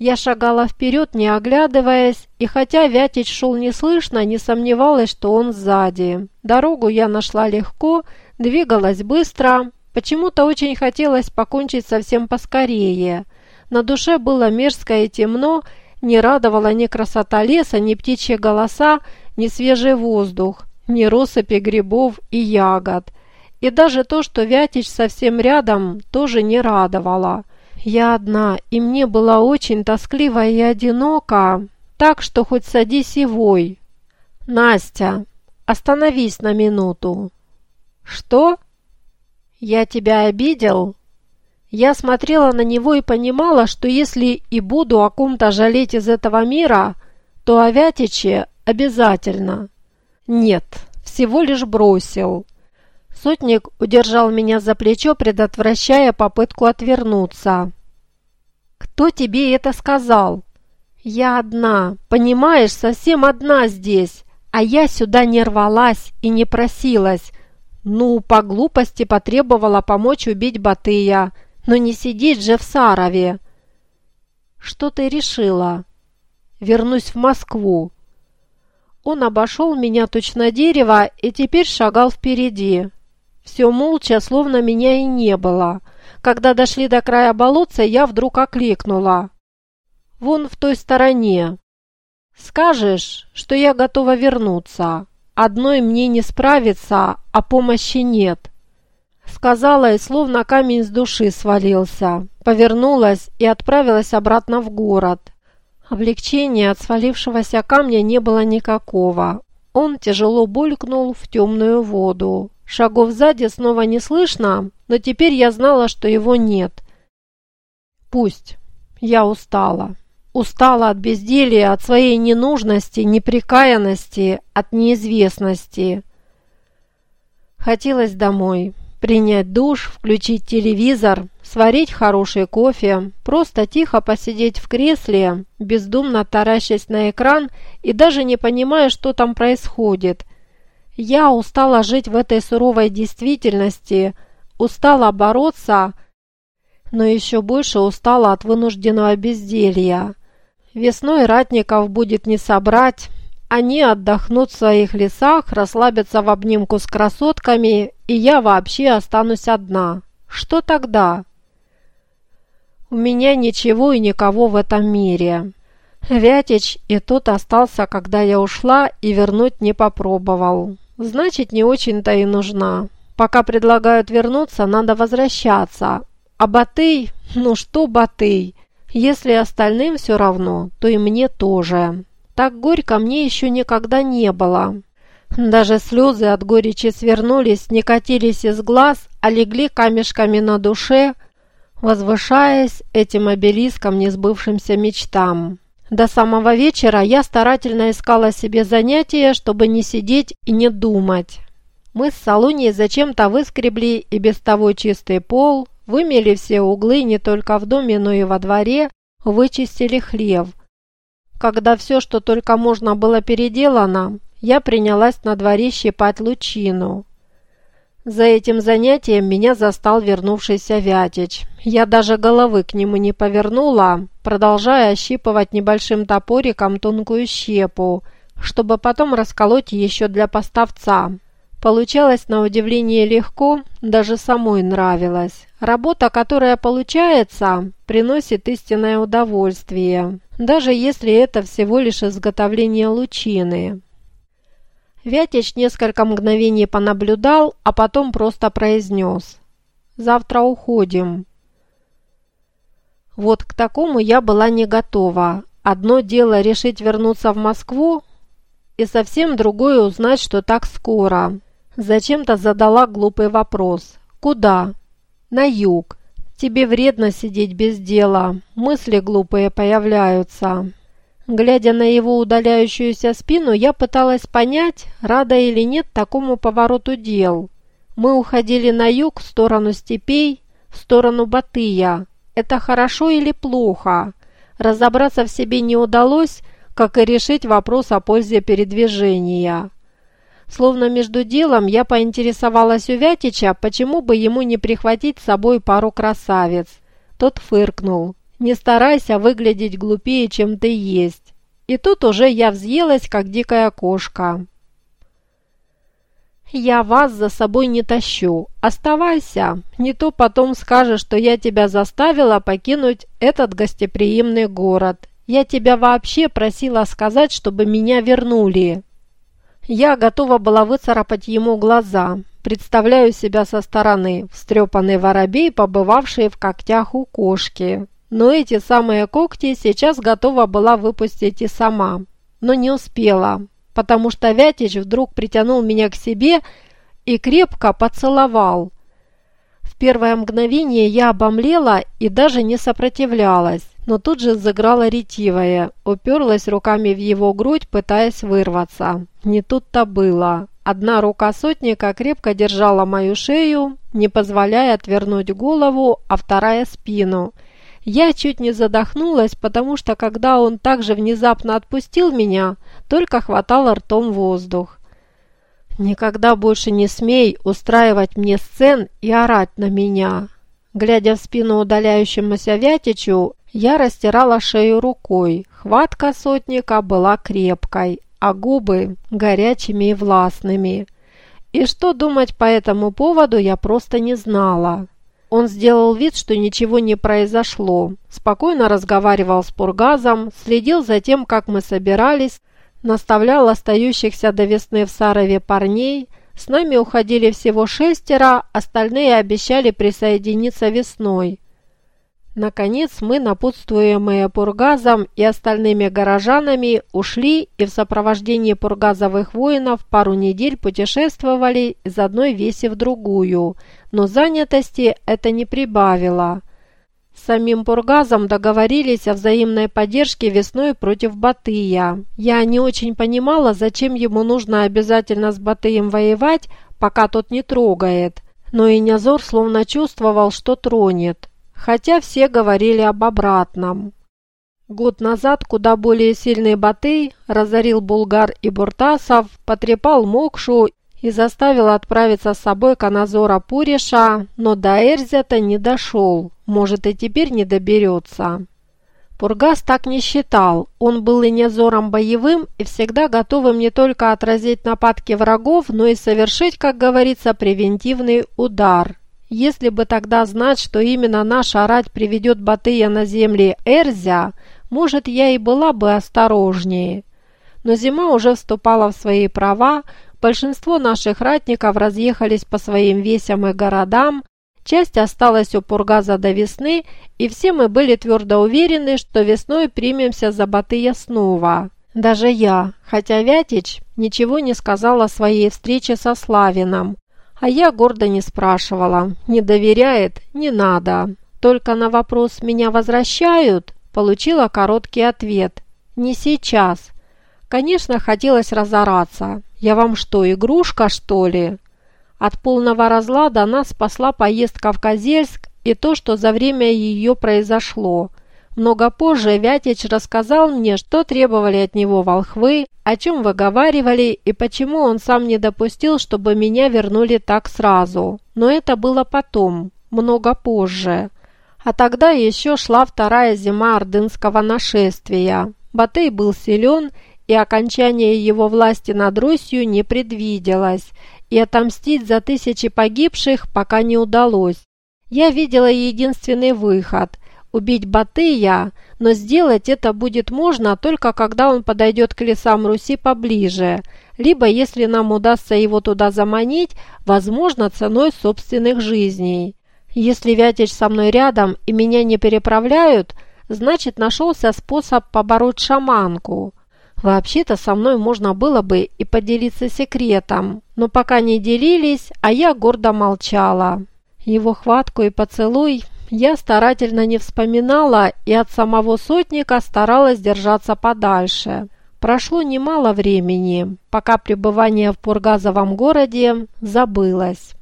Я шагала вперед, не оглядываясь, и хотя Вятич шел неслышно, не сомневалась, что он сзади. Дорогу я нашла легко, двигалась быстро. Почему-то очень хотелось покончить совсем поскорее. На душе было мерзко и темно, не радовала ни красота леса, ни птичьи голоса, ни свежий воздух, ни россыпи грибов и ягод. И даже то, что Вятич совсем рядом, тоже не радовало. Я одна, и мне было очень тоскливо и одиноко, так что хоть садись и вой. Настя, остановись на минуту. Что? Я тебя обидел? Я смотрела на него и понимала, что если и буду о ком-то жалеть из этого мира, то о Вятиче обязательно. Нет, всего лишь бросил. Сотник удержал меня за плечо, предотвращая попытку отвернуться. «Кто тебе это сказал?» «Я одна, понимаешь, совсем одна здесь, а я сюда не рвалась и не просилась. Ну, по глупости потребовала помочь убить Батыя, но не сидеть же в Сарове». «Что ты решила?» «Вернусь в Москву». Он обошел меня точно дерево и теперь шагал впереди. Все молча, словно меня и не было. Когда дошли до края болотца, я вдруг окликнула. «Вон в той стороне. Скажешь, что я готова вернуться. Одной мне не справиться, а помощи нет». Сказала и словно камень с души свалился. Повернулась и отправилась обратно в город. Облегчения от свалившегося камня не было никакого. Он тяжело булькнул в темную воду. Шагов сзади снова не слышно, но теперь я знала, что его нет. Пусть. Я устала. Устала от безделья, от своей ненужности, неприкаянности, от неизвестности. Хотелось домой. Принять душ, включить телевизор, сварить хороший кофе, просто тихо посидеть в кресле, бездумно таращась на экран и даже не понимая, что там происходит. Я устала жить в этой суровой действительности, устала бороться, но еще больше устала от вынужденного безделья. Весной ратников будет не собрать, они отдохнут в своих лесах, расслабятся в обнимку с красотками, и я вообще останусь одна. Что тогда? У меня ничего и никого в этом мире. Вятич и тот остался, когда я ушла, и вернуть не попробовал. Значит, не очень-то и нужна. Пока предлагают вернуться, надо возвращаться. А Батый? Ну что Батый? Если остальным все равно, то и мне тоже. Так горько мне еще никогда не было. Даже слезы от горечи свернулись, не катились из глаз, а легли камешками на душе, возвышаясь этим обелиском несбывшимся мечтам. До самого вечера я старательно искала себе занятия, чтобы не сидеть и не думать. Мы с Салунией зачем-то выскребли и без того чистый пол, вымели все углы не только в доме, но и во дворе, вычистили хлев. Когда все, что только можно было переделано, я принялась на дворе щипать лучину. За этим занятием меня застал вернувшийся Вятич. Я даже головы к нему не повернула, продолжая ощипывать небольшим топориком тонкую щепу, чтобы потом расколоть еще для поставца. Получалось на удивление легко, даже самой нравилось. Работа, которая получается, приносит истинное удовольствие, даже если это всего лишь изготовление лучины. Вятич несколько мгновений понаблюдал, а потом просто произнес. «Завтра уходим». Вот к такому я была не готова. Одно дело решить вернуться в Москву, и совсем другое узнать, что так скоро. Зачем-то задала глупый вопрос. «Куда?» «На юг. Тебе вредно сидеть без дела. Мысли глупые появляются». Глядя на его удаляющуюся спину, я пыталась понять, рада или нет такому повороту дел. Мы уходили на юг, в сторону степей, в сторону Батыя. Это хорошо или плохо? Разобраться в себе не удалось, как и решить вопрос о пользе передвижения. Словно между делом я поинтересовалась у Вятича, почему бы ему не прихватить с собой пару красавиц. Тот фыркнул. Не старайся выглядеть глупее, чем ты есть. И тут уже я взъелась, как дикая кошка. «Я вас за собой не тащу. Оставайся. Не то потом скажешь, что я тебя заставила покинуть этот гостеприимный город. Я тебя вообще просила сказать, чтобы меня вернули». Я готова была выцарапать ему глаза. Представляю себя со стороны, встрепанный воробей, побывавший в когтях у кошки. Но эти самые когти сейчас готова была выпустить и сама. Но не успела потому что Вятич вдруг притянул меня к себе и крепко поцеловал. В первое мгновение я обомлела и даже не сопротивлялась, но тут же заграла ретивая, уперлась руками в его грудь, пытаясь вырваться. Не тут-то было. Одна рука сотника крепко держала мою шею, не позволяя отвернуть голову, а вторая – спину – я чуть не задохнулась, потому что когда он так же внезапно отпустил меня, только хватало ртом воздух. «Никогда больше не смей устраивать мне сцен и орать на меня!» Глядя в спину удаляющемуся Вятичу, я растирала шею рукой. Хватка сотника была крепкой, а губы горячими и властными. И что думать по этому поводу я просто не знала. Он сделал вид, что ничего не произошло, спокойно разговаривал с Пургазом, следил за тем, как мы собирались, наставлял остающихся до весны в Сарове парней. С нами уходили всего шестеро, остальные обещали присоединиться весной. Наконец мы, напутствуемые Пургазом и остальными горожанами, ушли и в сопровождении пургазовых воинов пару недель путешествовали из одной веси в другую, но занятости это не прибавило. С самим Пургазом договорились о взаимной поддержке весной против Батыя. Я не очень понимала, зачем ему нужно обязательно с Батыем воевать, пока тот не трогает, но и Нязор словно чувствовал, что тронет хотя все говорили об обратном. Год назад куда более сильный Батый разорил Булгар и Буртасов, потрепал Мокшу и заставил отправиться с собой Каназора Пуриша, но до Эрзята не дошел, может и теперь не доберется. Пургас так не считал, он был и незором боевым и всегда готовым не только отразить нападки врагов, но и совершить, как говорится, превентивный удар. Если бы тогда знать, что именно наш арать приведет Батыя на земли Эрзя, может, я и была бы осторожнее. Но зима уже вступала в свои права, большинство наших ратников разъехались по своим весям и городам, часть осталась у Пургаза до весны, и все мы были твердо уверены, что весной примемся за Батыя снова. Даже я, хотя Вятич ничего не сказал о своей встрече со Славином, а я гордо не спрашивала. Не доверяет? Не надо. Только на вопрос «меня возвращают?» получила короткий ответ. «Не сейчас». Конечно, хотелось разораться. «Я вам что, игрушка, что ли?» От полного разлада нас спасла поездка в Козельск и то, что за время ее произошло. Много позже Вятич рассказал мне, что требовали от него волхвы, о чем выговаривали и почему он сам не допустил, чтобы меня вернули так сразу. Но это было потом, много позже. А тогда еще шла вторая зима ордынского нашествия. Батый был силен, и окончание его власти над Русью не предвиделось, и отомстить за тысячи погибших пока не удалось. Я видела единственный выход – убить Батыя, но сделать это будет можно только когда он подойдет к лесам Руси поближе, либо если нам удастся его туда заманить, возможно, ценой собственных жизней. Если Вятич со мной рядом и меня не переправляют, значит нашелся способ побороть шаманку. Вообще-то со мной можно было бы и поделиться секретом, но пока не делились, а я гордо молчала. Его хватку и поцелуй я старательно не вспоминала и от самого сотника старалась держаться подальше. Прошло немало времени, пока пребывание в Пургазовом городе забылось.